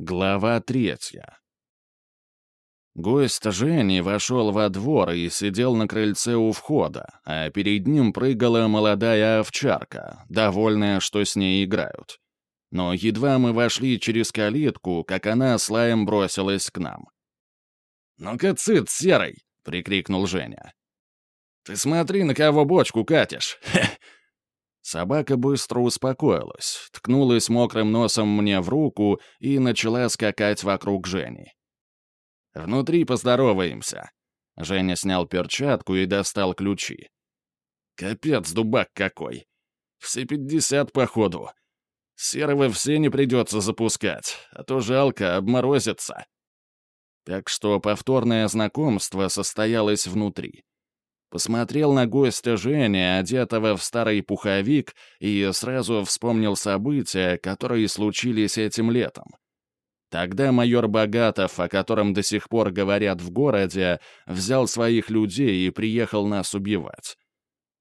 Глава третья. Гость Жени вошел во двор и сидел на крыльце у входа, а перед ним прыгала молодая овчарка, довольная, что с ней играют. Но едва мы вошли через калитку, как она с лаем бросилась к нам. «Ну-ка, цит, серый!» — прикрикнул Женя. «Ты смотри, на кого бочку катишь! Хе!» Собака быстро успокоилась, ткнулась мокрым носом мне в руку и начала скакать вокруг Жени. «Внутри поздороваемся». Женя снял перчатку и достал ключи. «Капец, дубак какой! Все пятьдесят, походу. Серого все не придется запускать, а то жалко, обморозится». Так что повторное знакомство состоялось внутри. Посмотрел на гостя Женя, одетого в старый пуховик, и сразу вспомнил события, которые случились этим летом. Тогда майор Богатов, о котором до сих пор говорят в городе, взял своих людей и приехал нас убивать.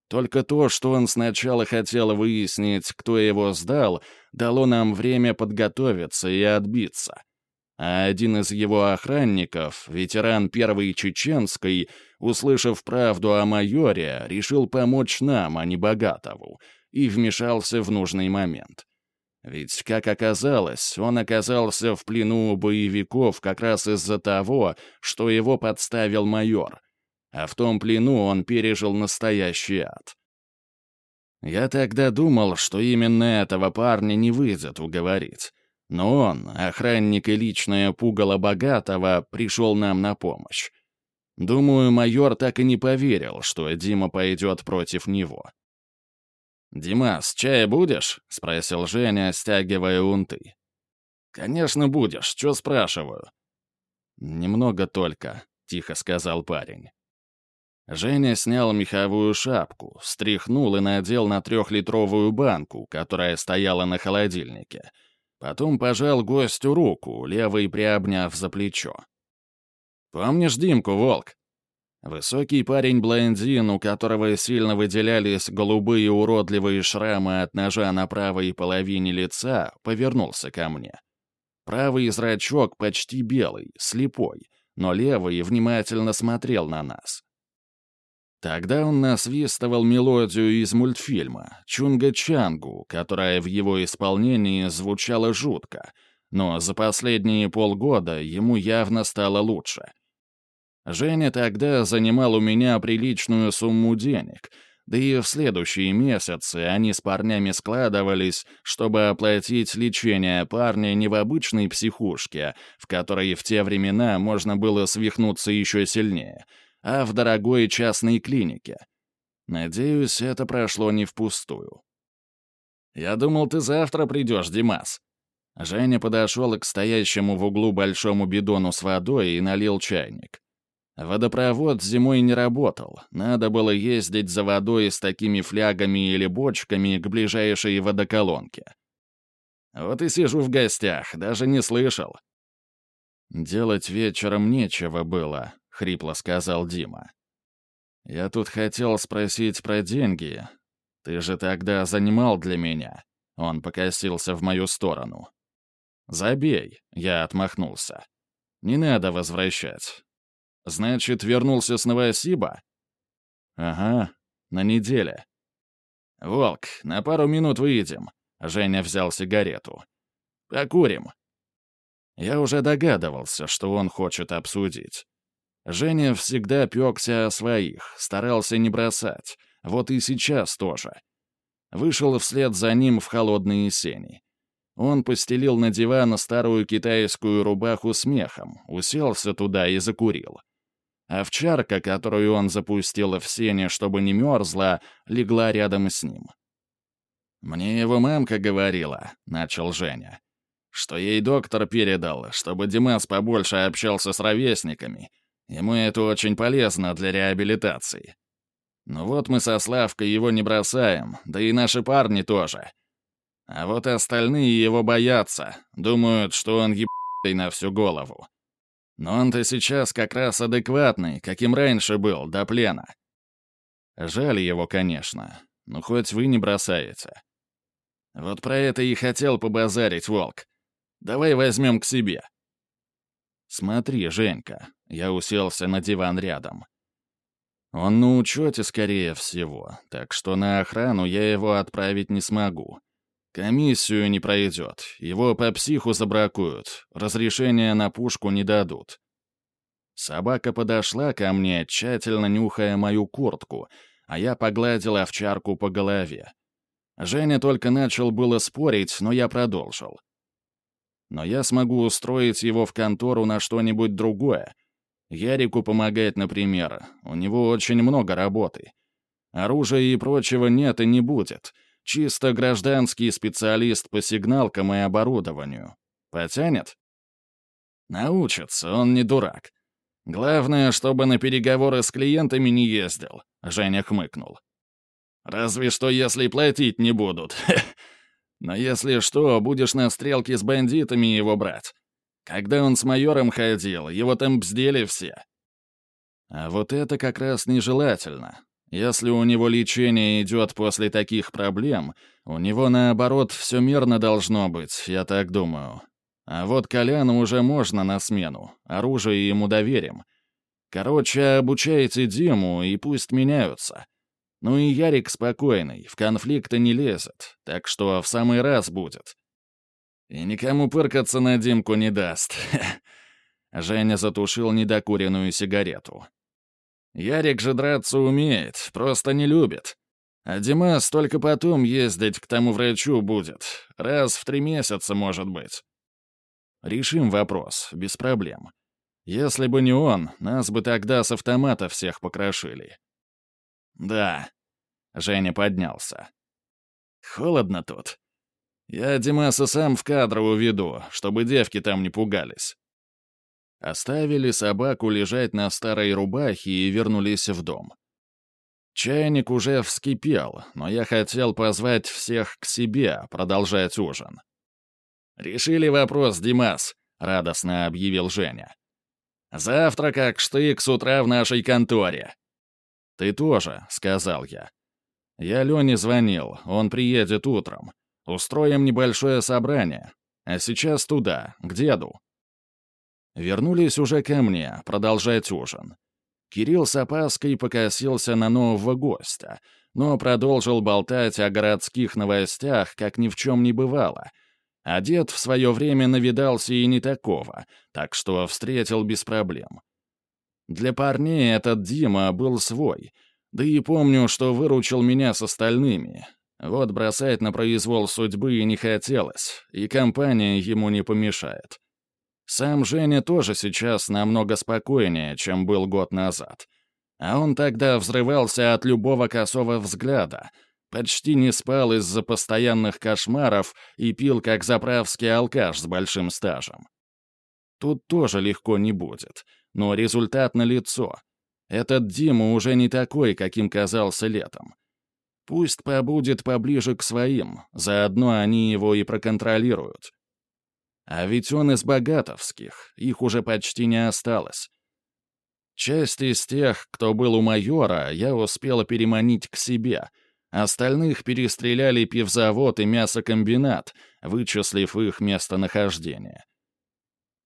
Только то, что он сначала хотел выяснить, кто его сдал, дало нам время подготовиться и отбиться а один из его охранников, ветеран Первой Чеченской, услышав правду о майоре, решил помочь нам, а не Богатову, и вмешался в нужный момент. Ведь, как оказалось, он оказался в плену у боевиков как раз из-за того, что его подставил майор, а в том плену он пережил настоящий ад. Я тогда думал, что именно этого парня не выйдет уговорить. Но он, охранник и личное пугало богатого, пришел нам на помощь. Думаю, майор так и не поверил, что Дима пойдет против него. «Димас, чая будешь?» — спросил Женя, стягивая унты. «Конечно будешь, что спрашиваю?» «Немного только», — тихо сказал парень. Женя снял меховую шапку, стряхнул и надел на трехлитровую банку, которая стояла на холодильнике — Потом пожал гостю руку, левой приобняв за плечо. «Помнишь Димку, Волк?» Высокий парень-блондин, у которого сильно выделялись голубые уродливые шрамы от ножа на правой половине лица, повернулся ко мне. Правый зрачок почти белый, слепой, но левый внимательно смотрел на нас. Тогда он насвистывал мелодию из мультфильма «Чунга-Чангу», которая в его исполнении звучала жутко, но за последние полгода ему явно стало лучше. Женя тогда занимал у меня приличную сумму денег, да и в следующие месяцы они с парнями складывались, чтобы оплатить лечение парня не в обычной психушке, в которой в те времена можно было свихнуться еще сильнее — а в дорогой частной клинике. Надеюсь, это прошло не впустую. «Я думал, ты завтра придешь, Димас». Женя подошел к стоящему в углу большому бидону с водой и налил чайник. Водопровод зимой не работал, надо было ездить за водой с такими флягами или бочками к ближайшей водоколонке. Вот и сижу в гостях, даже не слышал. Делать вечером нечего было, — хрипло сказал Дима. «Я тут хотел спросить про деньги. Ты же тогда занимал для меня». Он покосился в мою сторону. «Забей», — я отмахнулся. «Не надо возвращать». «Значит, вернулся с Новосиба?» «Ага, на неделе». «Волк, на пару минут выйдем», — Женя взял сигарету. «Покурим». Я уже догадывался, что он хочет обсудить. Женя всегда пекся о своих, старался не бросать. Вот и сейчас тоже. Вышел вслед за ним в холодные сени. Он постелил на диван старую китайскую рубаху с мехом, уселся туда и закурил. Овчарка, которую он запустил в сене, чтобы не мерзла, легла рядом с ним. «Мне его мамка говорила», — начал Женя, «что ей доктор передал, чтобы Димас побольше общался с ровесниками, Ему это очень полезно для реабилитации. Ну вот мы со Славкой его не бросаем, да и наши парни тоже. А вот остальные его боятся, думают, что он ебаный на всю голову. Но он-то сейчас как раз адекватный, каким раньше был, до плена. Жаль его, конечно, но хоть вы не бросаете. Вот про это и хотел побазарить, Волк. Давай возьмем к себе». «Смотри, Женька», — я уселся на диван рядом. «Он на учете, скорее всего, так что на охрану я его отправить не смогу. Комиссию не пройдет, его по психу забракуют, разрешения на пушку не дадут». Собака подошла ко мне, тщательно нюхая мою куртку, а я погладил овчарку по голове. Женя только начал было спорить, но я продолжил. Но я смогу устроить его в контору на что-нибудь другое. Ярику помогать, например. У него очень много работы. Оружия и прочего нет и не будет. Чисто гражданский специалист по сигналкам и оборудованию. Потянет? Научится, он не дурак. Главное, чтобы на переговоры с клиентами не ездил, Женя хмыкнул. Разве что если платить не будут. Но если что, будешь на стрелке с бандитами его брать. Когда он с майором ходил, его там бздели все. А вот это как раз нежелательно. Если у него лечение идет после таких проблем, у него, наоборот, все мирно должно быть, я так думаю. А вот Коляну уже можно на смену, оружие ему доверим. Короче, обучайте Диму, и пусть меняются. Ну и Ярик спокойный, в конфликты не лезет, так что в самый раз будет. И никому пыркаться на Димку не даст. Женя затушил недокуренную сигарету. Ярик же драться умеет, просто не любит. А Димас только потом ездить к тому врачу будет. Раз в три месяца, может быть. Решим вопрос, без проблем. Если бы не он, нас бы тогда с автомата всех покрошили. «Да». Женя поднялся. «Холодно тут. Я Димаса сам в кадр уведу, чтобы девки там не пугались». Оставили собаку лежать на старой рубахе и вернулись в дом. Чайник уже вскипел, но я хотел позвать всех к себе, продолжать ужин. «Решили вопрос, Димас», — радостно объявил Женя. «Завтра как штык с утра в нашей конторе. «Ты тоже», — сказал я. «Я Лене звонил, он приедет утром. Устроим небольшое собрание. А сейчас туда, к деду». Вернулись уже ко мне, продолжать ужин. Кирилл с опаской покосился на нового гостя, но продолжил болтать о городских новостях, как ни в чем не бывало. А в свое время навидался и не такого, так что встретил без проблем. Для парней этот Дима был свой. Да и помню, что выручил меня с остальными. Вот бросать на произвол судьбы не хотелось, и компания ему не помешает. Сам Женя тоже сейчас намного спокойнее, чем был год назад. А он тогда взрывался от любого косого взгляда, почти не спал из-за постоянных кошмаров и пил как заправский алкаш с большим стажем. Тут тоже легко не будет — но результат налицо. Этот Дима уже не такой, каким казался летом. Пусть побудет поближе к своим, заодно они его и проконтролируют. А ведь он из богатовских, их уже почти не осталось. Часть из тех, кто был у майора, я успела переманить к себе. Остальных перестреляли пивзавод и мясокомбинат, вычислив их местонахождение.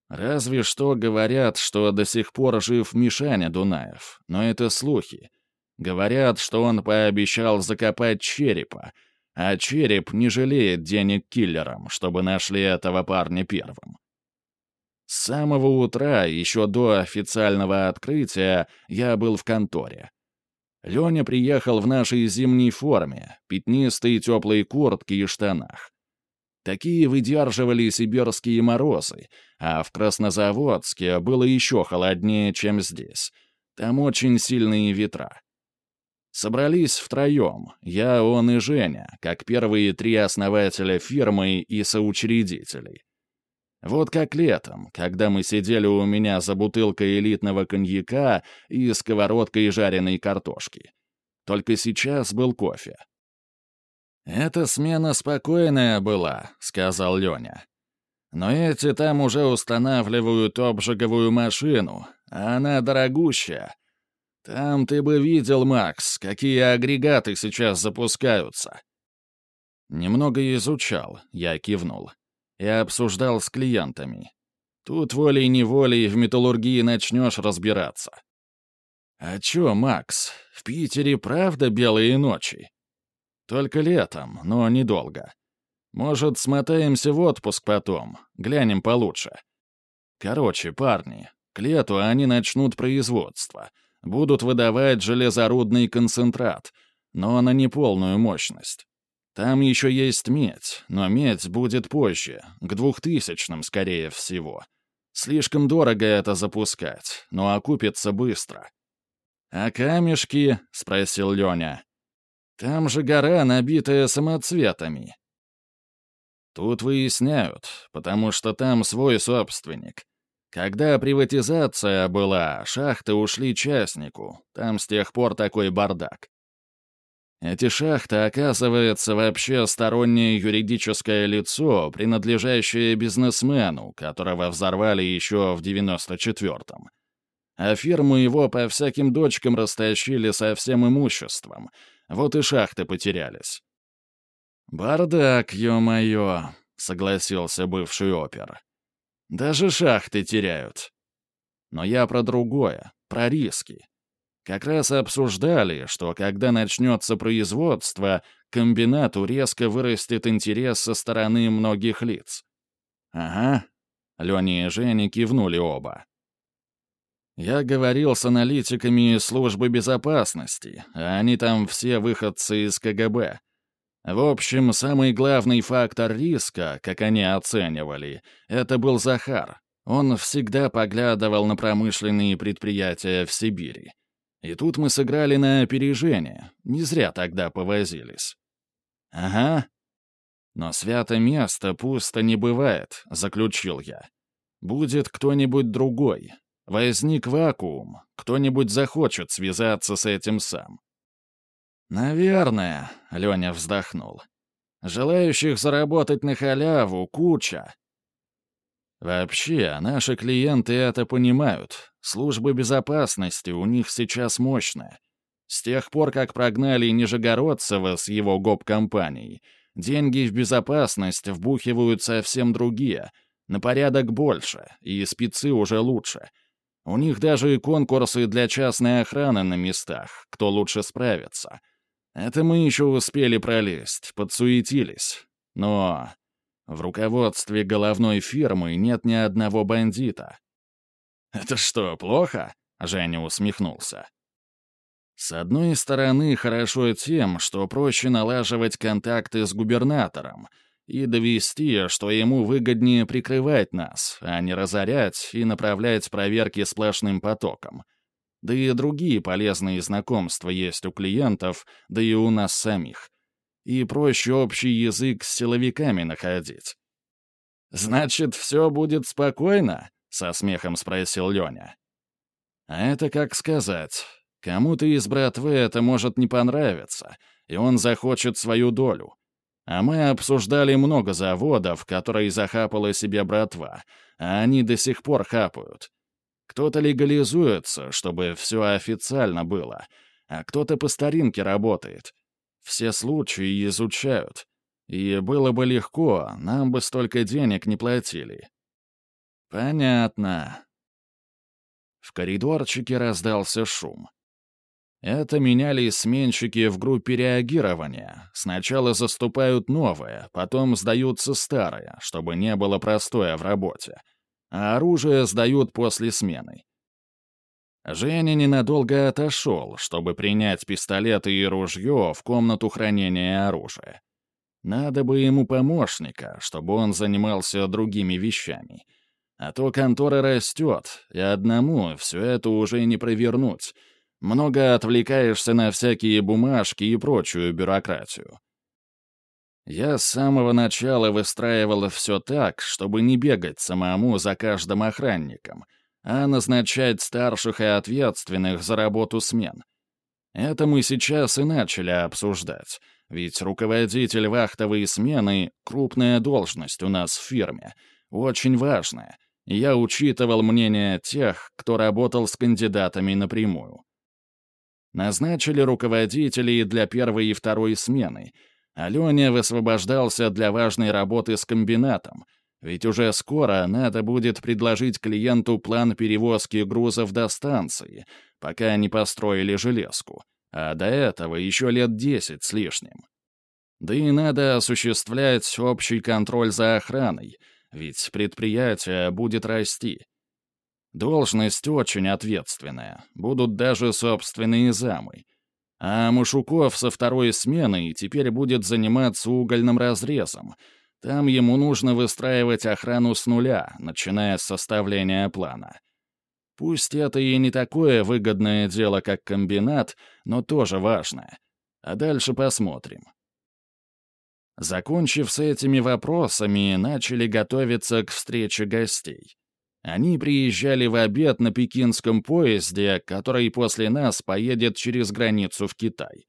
Разве что говорят, что до сих пор жив Мишаня Дунаев, но это слухи. Говорят, что он пообещал закопать черепа, а череп не жалеет денег киллерам, чтобы нашли этого парня первым. С самого утра, еще до официального открытия, я был в конторе. Леня приехал в нашей зимней форме, пятнистой теплой куртке и штанах. Такие выдерживали сибирские морозы, а в Краснозаводске было еще холоднее, чем здесь. Там очень сильные ветра. Собрались втроем, я, он и Женя, как первые три основателя фирмы и соучредителей. Вот как летом, когда мы сидели у меня за бутылкой элитного коньяка и сковородкой жареной картошки. Только сейчас был кофе. «Эта смена спокойная была», — сказал Леня. «Но эти там уже устанавливают обжиговую машину, а она дорогущая. Там ты бы видел, Макс, какие агрегаты сейчас запускаются». Немного изучал, я кивнул. и обсуждал с клиентами. Тут волей-неволей в металлургии начнешь разбираться. А чё, Макс, в Питере правда белые ночи? Только летом, но недолго. Может, смотаемся в отпуск потом, глянем получше. Короче, парни, к лету они начнут производство. Будут выдавать железорудный концентрат, но на неполную мощность. Там еще есть медь, но медь будет позже, к двухтысячным, скорее всего. Слишком дорого это запускать, но окупится быстро. «А камешки?» — спросил Леня. «Там же гора, набитая самоцветами». Тут выясняют, потому что там свой собственник. Когда приватизация была, шахты ушли частнику, там с тех пор такой бардак. Эти шахты, оказывается, вообще стороннее юридическое лицо, принадлежащее бизнесмену, которого взорвали еще в 94-м. А фирму его по всяким дочкам растащили со всем имуществом. Вот и шахты потерялись. «Бардак, ё-моё», — согласился бывший опер. «Даже шахты теряют». Но я про другое, про риски. Как раз обсуждали, что когда начнется производство, комбинату резко вырастет интерес со стороны многих лиц. «Ага», — Леня и Женя кивнули оба. Я говорил с аналитиками службы безопасности, а они там все выходцы из КГБ. В общем, самый главный фактор риска, как они оценивали, это был Захар. Он всегда поглядывал на промышленные предприятия в Сибири. И тут мы сыграли на опережение. Не зря тогда повозились. Ага. Но свято место пусто не бывает, заключил я. Будет кто-нибудь другой. Возник вакуум. Кто-нибудь захочет связаться с этим сам. «Наверное», — Леня вздохнул. «Желающих заработать на халяву куча. Вообще, наши клиенты это понимают. Службы безопасности у них сейчас мощная. С тех пор, как прогнали Нижегородцева с его гоп-компанией, деньги в безопасность вбухивают совсем другие, на порядок больше, и спецы уже лучше. У них даже и конкурсы для частной охраны на местах, кто лучше справится. Это мы еще успели пролезть, подсуетились. Но в руководстве головной фирмы нет ни одного бандита. «Это что, плохо?» — Женя усмехнулся. С одной стороны, хорошо тем, что проще налаживать контакты с губернатором и довести, что ему выгоднее прикрывать нас, а не разорять и направлять проверки сплошным потоком. Да и другие полезные знакомства есть у клиентов, да и у нас самих и проще общий язык с силовиками находить. «Значит, все будет спокойно?» — со смехом спросил Леня. «А это как сказать. Кому-то из братвы это может не понравиться, и он захочет свою долю. А мы обсуждали много заводов, которые захапала себе братва, а они до сих пор хапают. Кто-то легализуется, чтобы все официально было, а кто-то по старинке работает. Все случаи изучают. И было бы легко, нам бы столько денег не платили. Понятно. В коридорчике раздался шум. Это меняли сменщики в группе реагирования. Сначала заступают новые, потом сдаются старые, чтобы не было простоя в работе. А оружие сдают после смены. Женя ненадолго отошел, чтобы принять пистолеты и ружье в комнату хранения оружия. Надо бы ему помощника, чтобы он занимался другими вещами. А то контора растет, и одному все это уже не провернуть. Много отвлекаешься на всякие бумажки и прочую бюрократию. Я с самого начала выстраивал все так, чтобы не бегать самому за каждым охранником — а назначать старших и ответственных за работу смен. Это мы сейчас и начали обсуждать, ведь руководитель вахтовой смены — крупная должность у нас в фирме, очень важная. Я учитывал мнение тех, кто работал с кандидатами напрямую. Назначили руководителей для первой и второй смены. Аленя высвобождался для важной работы с комбинатом — Ведь уже скоро надо будет предложить клиенту план перевозки грузов до станции, пока не построили железку, а до этого еще лет десять с лишним. Да и надо осуществлять общий контроль за охраной, ведь предприятие будет расти. Должность очень ответственная, будут даже собственные замы. А Машуков со второй сменой теперь будет заниматься угольным разрезом. Там ему нужно выстраивать охрану с нуля, начиная с составления плана. Пусть это и не такое выгодное дело, как комбинат, но тоже важное. А дальше посмотрим. Закончив с этими вопросами, начали готовиться к встрече гостей. Они приезжали в обед на пекинском поезде, который после нас поедет через границу в Китай.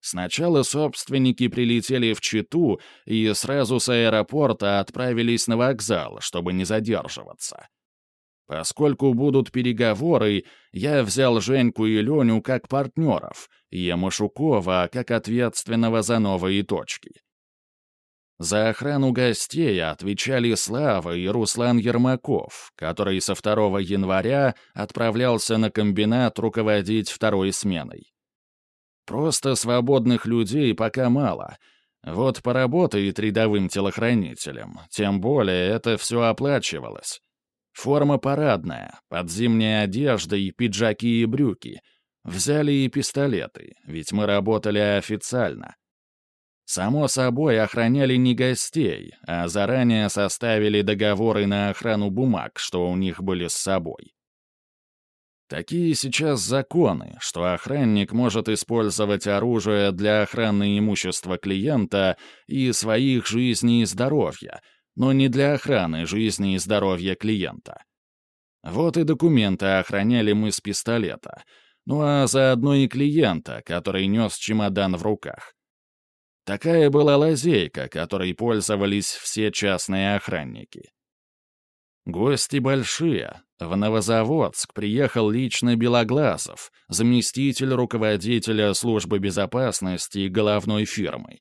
Сначала собственники прилетели в Читу и сразу с аэропорта отправились на вокзал, чтобы не задерживаться. Поскольку будут переговоры, я взял Женьку и Леню как партнеров, и Машукова как ответственного за новые точки. За охрану гостей отвечали Слава и Руслан Ермаков, который со 2 января отправлялся на комбинат руководить второй сменой. Просто свободных людей пока мало. Вот поработает рядовым телохранителем, тем более это все оплачивалось. Форма парадная, под зимней одеждой, пиджаки и брюки. Взяли и пистолеты, ведь мы работали официально. Само собой, охраняли не гостей, а заранее составили договоры на охрану бумаг, что у них были с собой. Такие сейчас законы, что охранник может использовать оружие для охраны имущества клиента и своих жизней и здоровья, но не для охраны жизни и здоровья клиента. Вот и документы охраняли мы с пистолета, ну а заодно и клиента, который нес чемодан в руках. Такая была лазейка, которой пользовались все частные охранники. Гости большие. В Новозаводск приехал лично Белоглазов, заместитель руководителя службы безопасности головной фирмы.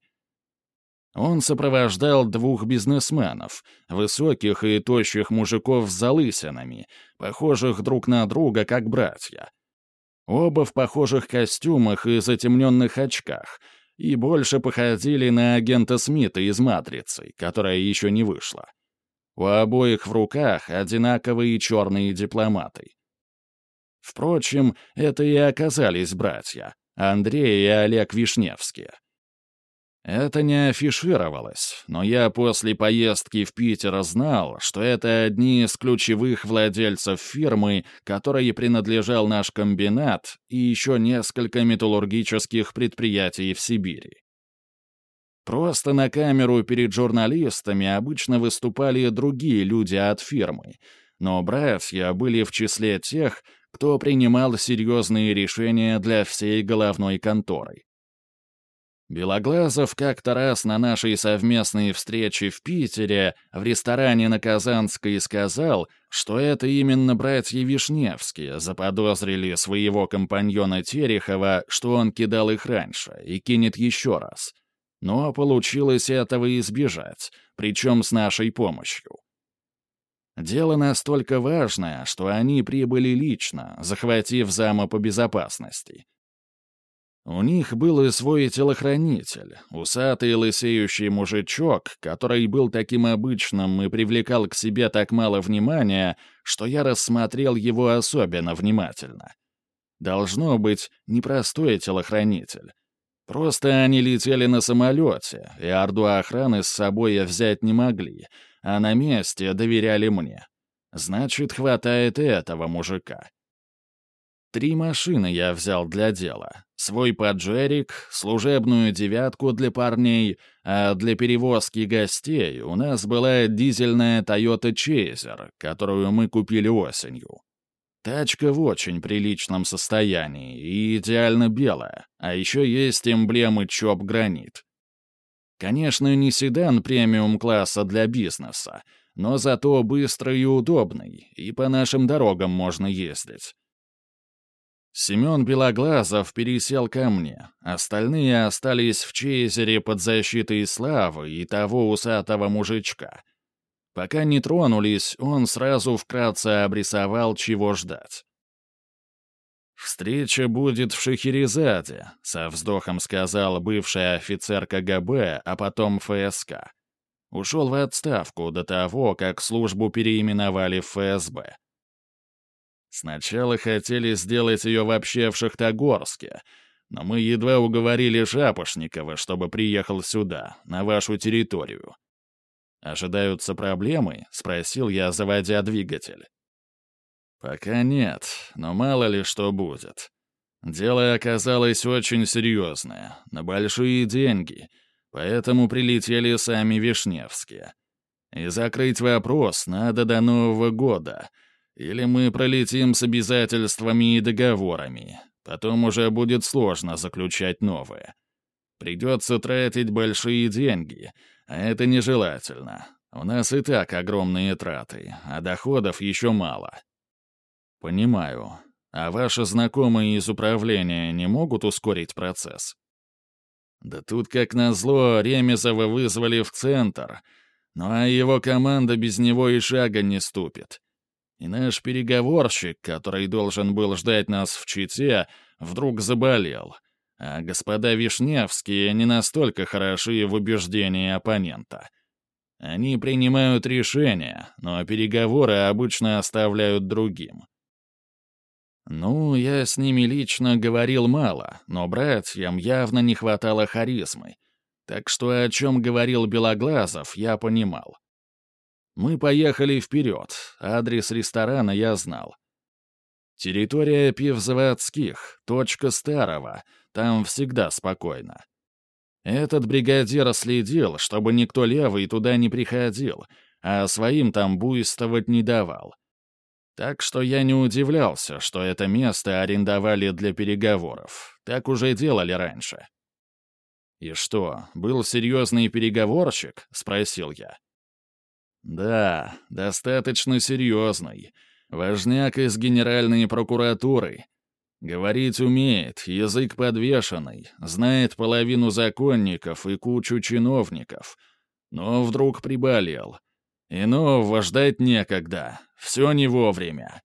Он сопровождал двух бизнесменов, высоких и тощих мужиков с залысинами, похожих друг на друга как братья. Оба в похожих костюмах и затемненных очках — и больше походили на агента Смита из «Матрицы», которая еще не вышла. У обоих в руках одинаковые черные дипломаты. Впрочем, это и оказались братья, Андрей и Олег Вишневские. Это не афишировалось, но я после поездки в Питер знал, что это одни из ключевых владельцев фирмы, которой принадлежал наш комбинат и еще несколько металлургических предприятий в Сибири. Просто на камеру перед журналистами обычно выступали другие люди от фирмы, но братья были в числе тех, кто принимал серьезные решения для всей головной конторы. Белоглазов как-то раз на нашей совместной встрече в Питере в ресторане на Казанской сказал, что это именно братья Вишневские заподозрили своего компаньона Терехова, что он кидал их раньше и кинет еще раз. Но получилось этого избежать, причем с нашей помощью. Дело настолько важное, что они прибыли лично, захватив зама по безопасности, у них был и свой телохранитель, усатый лысеющий мужичок, который был таким обычным и привлекал к себе так мало внимания, что я рассмотрел его особенно внимательно. Должно быть, непростой телохранитель. Просто они летели на самолете, и орду охраны с собой взять не могли, а на месте доверяли мне. Значит, хватает и этого мужика. Три машины я взял для дела. Свой поджерик, служебную девятку для парней, а для перевозки гостей у нас была дизельная Toyota Chaser, которую мы купили осенью. Тачка в очень приличном состоянии и идеально белая, а еще есть эмблемы ЧОП «Гранит». Конечно, не седан премиум-класса для бизнеса, но зато быстрый и удобный, и по нашим дорогам можно ездить. Семен Белоглазов пересел ко мне, остальные остались в Чейзере под защитой Славы и того усатого мужичка. Пока не тронулись, он сразу вкратце обрисовал, чего ждать. «Встреча будет в Шахерезаде», — со вздохом сказал бывший офицер КГБ, а потом ФСК. Ушел в отставку до того, как службу переименовали в ФСБ. Сначала хотели сделать ее вообще в Шахтогорске, но мы едва уговорили Шапошникова, чтобы приехал сюда, на вашу территорию. «Ожидаются проблемы?» — спросил я, заводя двигатель. «Пока нет, но мало ли что будет. Дело оказалось очень серьезное, на большие деньги, поэтому прилетели сами Вишневские. И закрыть вопрос надо до Нового года, или мы пролетим с обязательствами и договорами. Потом уже будет сложно заключать новые. Придется тратить большие деньги, а это нежелательно. У нас и так огромные траты, а доходов еще мало. «Понимаю. А ваши знакомые из управления не могут ускорить процесс?» «Да тут, как назло, Ремезова вызвали в центр, ну а его команда без него и шага не ступит. И наш переговорщик, который должен был ждать нас в Чите, вдруг заболел. А господа Вишневские не настолько хороши в убеждении оппонента». Они принимают решения, но переговоры обычно оставляют другим. Ну, я с ними лично говорил мало, но братьям явно не хватало харизмы. Так что о чем говорил Белоглазов, я понимал. Мы поехали вперед, адрес ресторана я знал. Территория пивзаводских, точка старого, там всегда спокойно. Этот бригадир следил, чтобы никто левый туда не приходил, а своим там буйствовать не давал. Так что я не удивлялся, что это место арендовали для переговоров. Так уже делали раньше. «И что, был серьезный переговорщик?» — спросил я. «Да, достаточно серьезный. Важняк из Генеральной прокуратуры. Говорить умеет, язык подвешенный, знает половину законников и кучу чиновников. Но вдруг приболел. И нового ждать некогда, все не вовремя.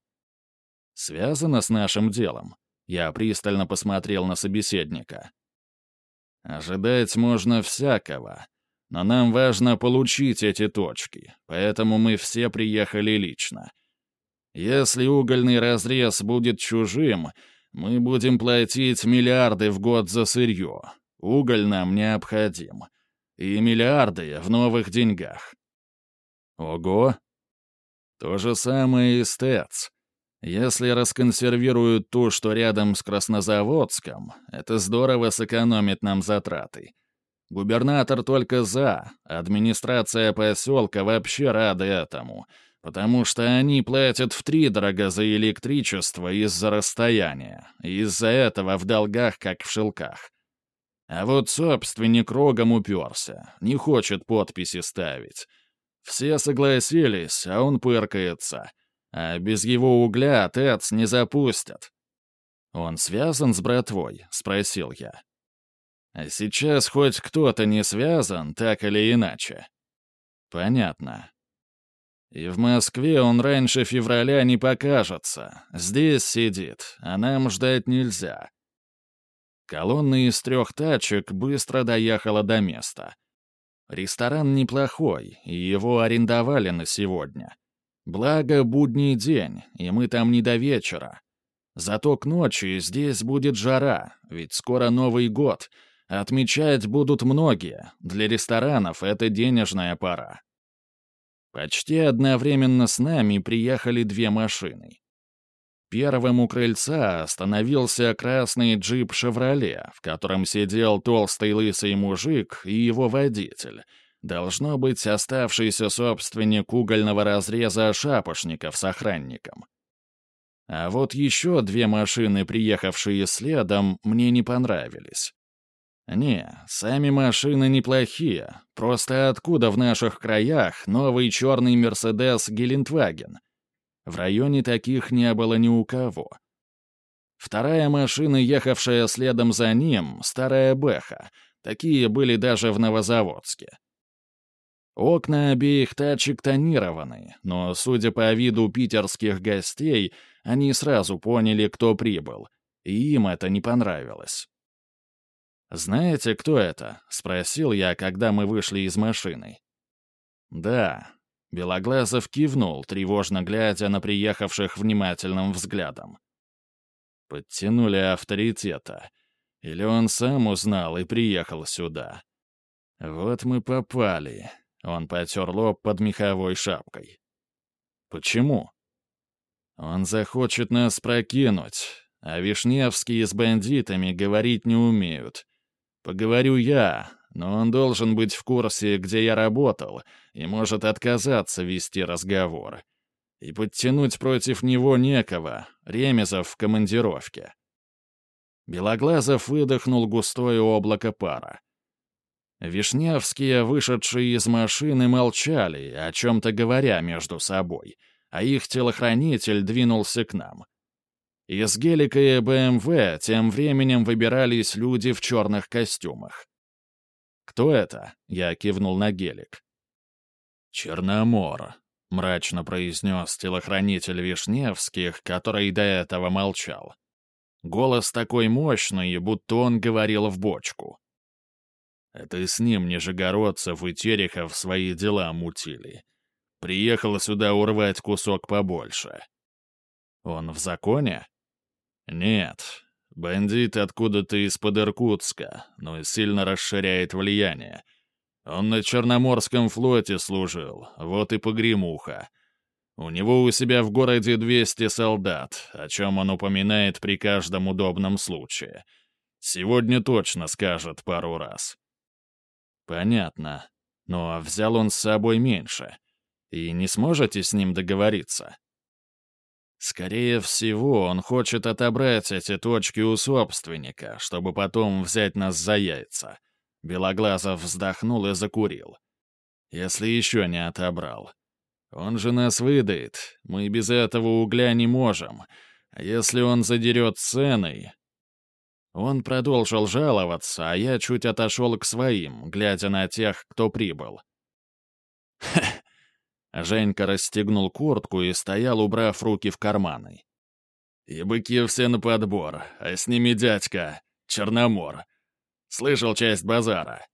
Связано с нашим делом. Я пристально посмотрел на собеседника. Ожидать можно всякого, но нам важно получить эти точки, поэтому мы все приехали лично. Если угольный разрез будет чужим, мы будем платить миллиарды в год за сырье. Уголь нам необходим. И миллиарды в новых деньгах. Ого, то же самое и с ТЭЦ. Если расконсервируют то, что рядом с Краснозаводском, это здорово сэкономит нам затраты. Губернатор только за, администрация поселка вообще рада этому, потому что они платят втридорого за электричество из-за расстояния, из-за этого в долгах, как в шелках. А вот собственник рогом уперся, не хочет подписи ставить. Все согласились, а он пыркается. А без его угля ТЭЦ не запустят. «Он связан с братвой?» — спросил я. «А сейчас хоть кто-то не связан, так или иначе». «Понятно. И в Москве он раньше февраля не покажется. Здесь сидит, а нам ждать нельзя». Колонна из трех тачек быстро доехала до места — Ресторан неплохой, и его арендовали на сегодня. Благо, будний день, и мы там не до вечера. Зато к ночи здесь будет жара, ведь скоро Новый год. Отмечать будут многие. Для ресторанов это денежная пора. Почти одновременно с нами приехали две машины. Первым у крыльца остановился красный джип «Шевроле», в котором сидел толстый лысый мужик и его водитель. Должно быть оставшийся собственник угольного разреза шапошников с охранником. А вот еще две машины, приехавшие следом, мне не понравились. Не, сами машины неплохие, просто откуда в наших краях новый черный «Мерседес» Гелендваген? В районе таких не было ни у кого. Вторая машина, ехавшая следом за ним, старая Бэха. Такие были даже в Новозаводске. Окна обеих тачек тонированы, но, судя по виду питерских гостей, они сразу поняли, кто прибыл, и им это не понравилось. «Знаете, кто это?» — спросил я, когда мы вышли из машины. «Да». Белоглазов кивнул, тревожно глядя на приехавших внимательным взглядом. Подтянули авторитета. Или он сам узнал и приехал сюда. Вот мы попали. Он потер лоб под меховой шапкой. Почему? Он захочет нас прокинуть, а Вишневские с бандитами говорить не умеют. Поговорю я, но он должен быть в курсе, где я работал, и может отказаться вести разговор. И подтянуть против него некого, Ремезов в командировке. Белоглазов выдохнул густое облако пара. Вишневские, вышедшие из машины, молчали, о чем-то говоря между собой, а их телохранитель двинулся к нам. Из гелика и БМВ тем временем выбирались люди в черных костюмах. «Кто это?» — я кивнул на гелик. «Черномор», — мрачно произнес телохранитель Вишневских, который до этого молчал. Голос такой мощный, будто он говорил в бочку. Это с ним Нижегородцев и Терехов свои дела мутили. Приехал сюда урвать кусок побольше. Он в законе? Нет. Бандит откуда-то из-под Иркутска, но сильно расширяет влияние. Он на Черноморском флоте служил, вот и погремуха. У него у себя в городе 200 солдат, о чем он упоминает при каждом удобном случае. Сегодня точно скажет пару раз. «Понятно. Но взял он с собой меньше. И не сможете с ним договориться?» «Скорее всего, он хочет отобрать эти точки у собственника, чтобы потом взять нас за яйца». Белоглазов вздохнул и закурил. «Если еще не отобрал. Он же нас выдает, мы без этого угля не можем. А если он задерет ценой, он продолжил жаловаться, а я чуть отошел к своим, глядя на тех, кто прибыл. Женька расстегнул куртку и стоял, убрав руки в карманы. «И быки все на подбор, а с ними дядька, Черномор. Слышал часть базара».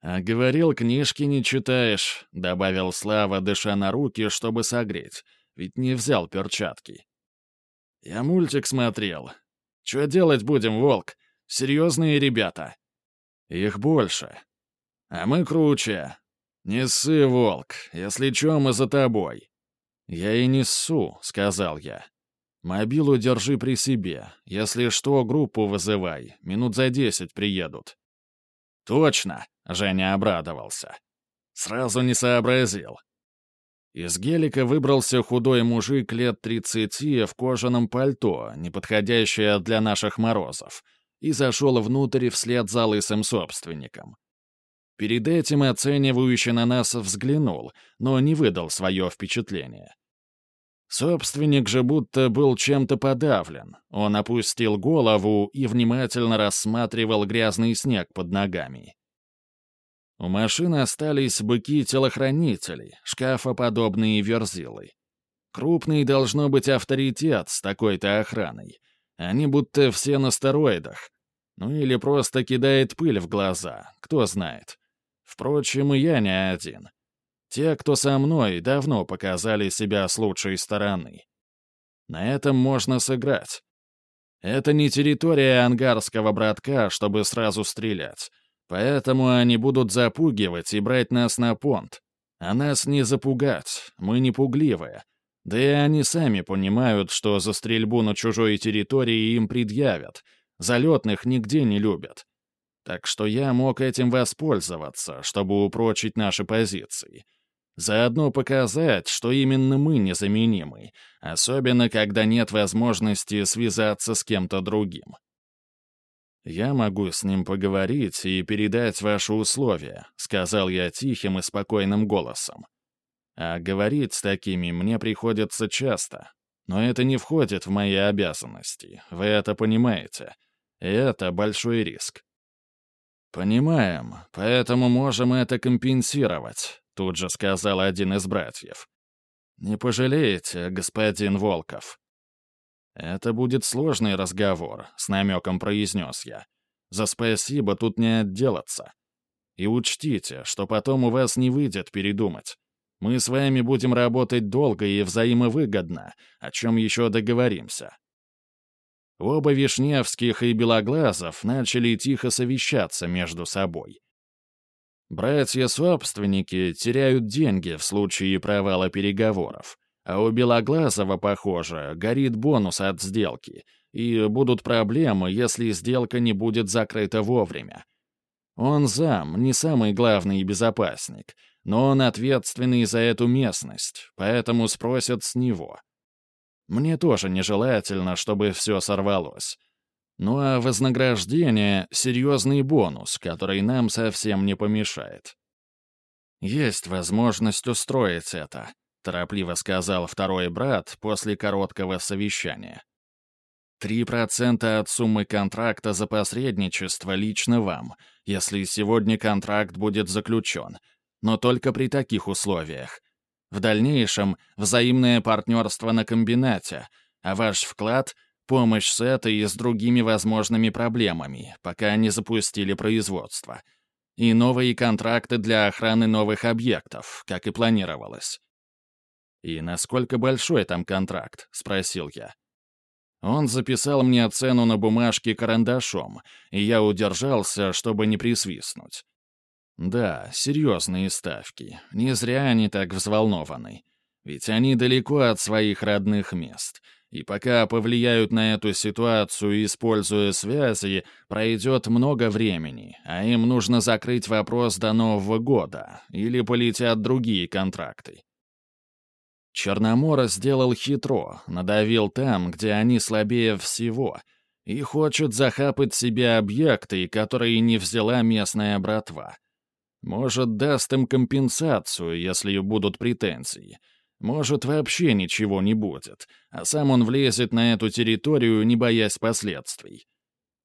«А говорил, книжки не читаешь», — добавил Слава, дыша на руки, чтобы согреть, ведь не взял перчатки. «Я мультик смотрел, что делать будем, Волк? Серьезные ребята. Их больше. А мы круче. Не ссы, Волк. Если чё, мы за тобой. Я и не ссу, сказал я. Мобилу держи при себе. Если что, группу вызывай. Минут за десять приедут. Точно, Женя обрадовался. Сразу не сообразил. Из гелика выбрался худой мужик лет тридцати в кожаном пальто, неподходящее для наших морозов, и зашел внутрь вслед за лысым собственником. Перед этим оценивающе на нас взглянул, но не выдал свое впечатление. Собственник же будто был чем-то подавлен. Он опустил голову и внимательно рассматривал грязный снег под ногами. У машины остались быки-телохранители, шкафоподобные верзилы. Крупный должно быть авторитет с такой-то охраной. Они будто все на стероидах. Ну или просто кидает пыль в глаза, кто знает. Впрочем, и я не один. Те, кто со мной, давно показали себя с лучшей стороны. На этом можно сыграть. Это не территория ангарского братка, чтобы сразу стрелять. Поэтому они будут запугивать и брать нас на понт. А нас не запугать, мы не пугливые. Да и они сами понимают, что за стрельбу на чужой территории им предъявят. Залетных нигде не любят. Так что я мог этим воспользоваться, чтобы упрочить наши позиции. Заодно показать, что именно мы незаменимы, особенно когда нет возможности связаться с кем-то другим. «Я могу с ним поговорить и передать ваши условия», — сказал я тихим и спокойным голосом. «А говорить с такими мне приходится часто. Но это не входит в мои обязанности, вы это понимаете. И это большой риск». «Понимаем, поэтому можем это компенсировать», — тут же сказал один из братьев. «Не пожалеете, господин Волков?» «Это будет сложный разговор», — с намеком произнес я. «За спасибо тут не отделаться. И учтите, что потом у вас не выйдет передумать. Мы с вами будем работать долго и взаимовыгодно, о чем еще договоримся». Оба Вишневских и Белоглазов начали тихо совещаться между собой. Братья-собственники теряют деньги в случае провала переговоров, а у Белоглазова, похоже, горит бонус от сделки, и будут проблемы, если сделка не будет закрыта вовремя. Он зам, не самый главный безопасник, но он ответственный за эту местность, поэтому спросят с него. Мне тоже нежелательно, чтобы все сорвалось. Ну а вознаграждение — серьезный бонус, который нам совсем не помешает. «Есть возможность устроить это», — торопливо сказал второй брат после короткого совещания. «Три процента от суммы контракта за посредничество лично вам, если сегодня контракт будет заключен, но только при таких условиях. В дальнейшем — взаимное партнерство на комбинате, а ваш вклад — помощь с этой и с другими возможными проблемами, пока не запустили производство. И новые контракты для охраны новых объектов, как и планировалось. «И насколько большой там контракт?» — спросил я. Он записал мне цену на бумажке карандашом, и я удержался, чтобы не присвистнуть. Да, серьезные ставки. Не зря они так взволнованы. Ведь они далеко от своих родных мест. И пока повлияют на эту ситуацию, используя связи, пройдет много времени, а им нужно закрыть вопрос до Нового года, или полетят другие контракты. Черномора сделал хитро, надавил там, где они слабее всего, и хочет захапать себе объекты, которые не взяла местная братва. Может, даст им компенсацию, если будут претензии. Может, вообще ничего не будет, а сам он влезет на эту территорию, не боясь последствий.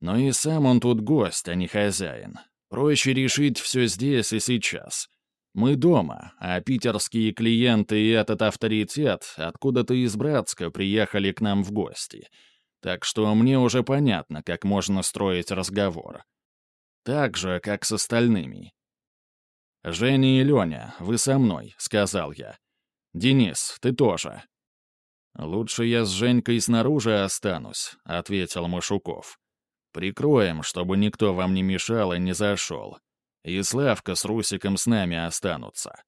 Но и сам он тут гость, а не хозяин. Проще решить все здесь и сейчас. Мы дома, а питерские клиенты и этот авторитет откуда-то из Братска приехали к нам в гости. Так что мне уже понятно, как можно строить разговор. Так же, как с остальными. «Женя и Леня, вы со мной», — сказал я. «Денис, ты тоже». «Лучше я с Женькой снаружи останусь», — ответил Машуков. «Прикроем, чтобы никто вам не мешал и не зашел. И Славка с Русиком с нами останутся».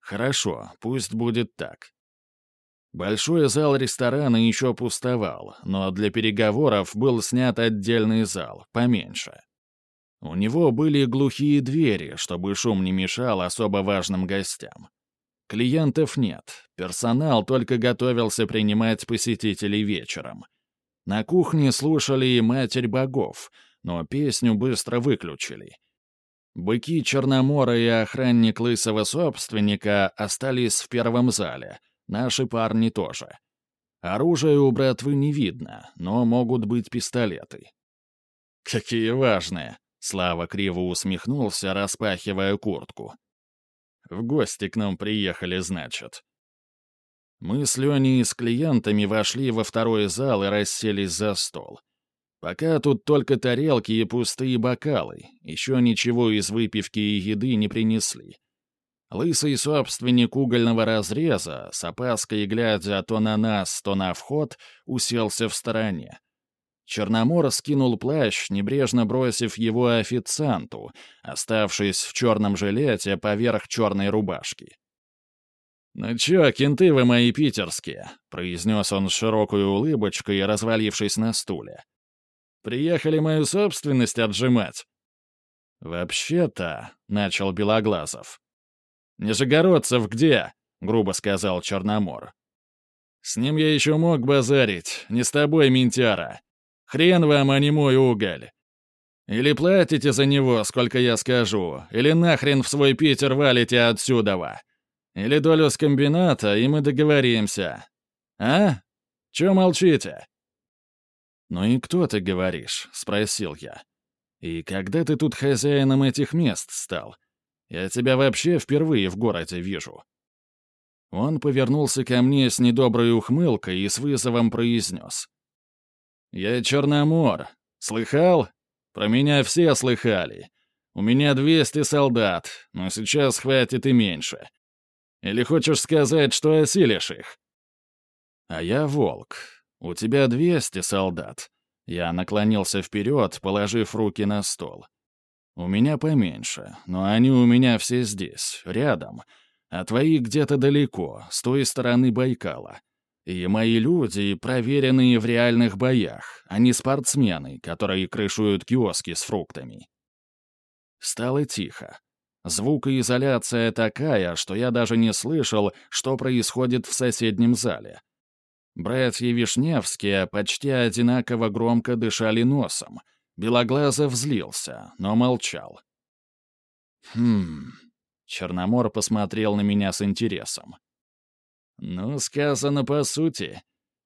«Хорошо, пусть будет так». Большой зал ресторана еще пустовал, но для переговоров был снят отдельный зал, поменьше. У него были глухие двери, чтобы шум не мешал особо важным гостям. Клиентов нет, персонал только готовился принимать посетителей вечером. На кухне слушали и «Матерь богов», но песню быстро выключили. Быки Черномора и охранник лысого собственника остались в первом зале, наши парни тоже. Оружия у братвы не видно, но могут быть пистолеты. «Какие важные!» Слава криво усмехнулся, распахивая куртку. «В гости к нам приехали, значит». Мы с Леней с клиентами вошли во второй зал и расселись за стол. Пока тут только тарелки и пустые бокалы, еще ничего из выпивки и еды не принесли. Лысый собственник угольного разреза, с опаской глядя то на нас, то на вход, уселся в стороне. Черномор скинул плащ, небрежно бросив его официанту, оставшись в черном жилете поверх черной рубашки. «Ну чё, кенты вы мои питерские», — произнес он с широкой улыбочкой, развалившись на стуле. «Приехали мою собственность отжимать». «Вообще-то», — начал Белоглазов. «Нижегородцев где?» — грубо сказал Черномор. «С ним я еще мог базарить, не с тобой, ментяра. Хрен вам, а не мой уголь. Или платите за него, сколько я скажу, или нахрен в свой Питер валите отсюда. Или долю с комбината, и мы договоримся. А? Чё молчите?» «Ну и кто ты говоришь?» — спросил я. «И когда ты тут хозяином этих мест стал? Я тебя вообще впервые в городе вижу». Он повернулся ко мне с недоброй ухмылкой и с вызовом произнес. «Я Черномор. Слыхал? Про меня все слыхали. У меня 200 солдат, но сейчас хватит и меньше. Или хочешь сказать, что осилишь их?» «А я волк. У тебя 200 солдат». Я наклонился вперед, положив руки на стол. «У меня поменьше, но они у меня все здесь, рядом, а твои где-то далеко, с той стороны Байкала. И мои люди проверенные в реальных боях, а не спортсмены, которые крышуют киоски с фруктами». Стало тихо. Звукоизоляция такая, что я даже не слышал, что происходит в соседнем зале. Братья Вишневские почти одинаково громко дышали носом — Белоглазов злился, но молчал. «Хм...» Черномор посмотрел на меня с интересом. «Ну, сказано по сути.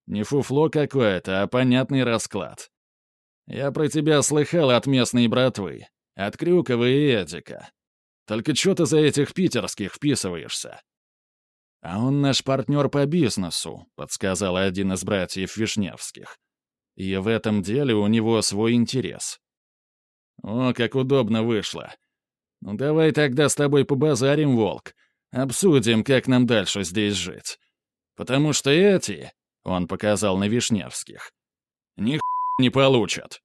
Не фуфло какое-то, а понятный расклад. Я про тебя слыхал от местной братвы, от Крюкова и Эдика. Только что ты за этих питерских вписываешься?» «А он наш партнер по бизнесу», — подсказал один из братьев Вишневских. И в этом деле у него свой интерес. О, как удобно вышло. Ну давай тогда с тобой побазарим, Волк. Обсудим, как нам дальше здесь жить. Потому что эти, он показал на Вишневских, ни не получат.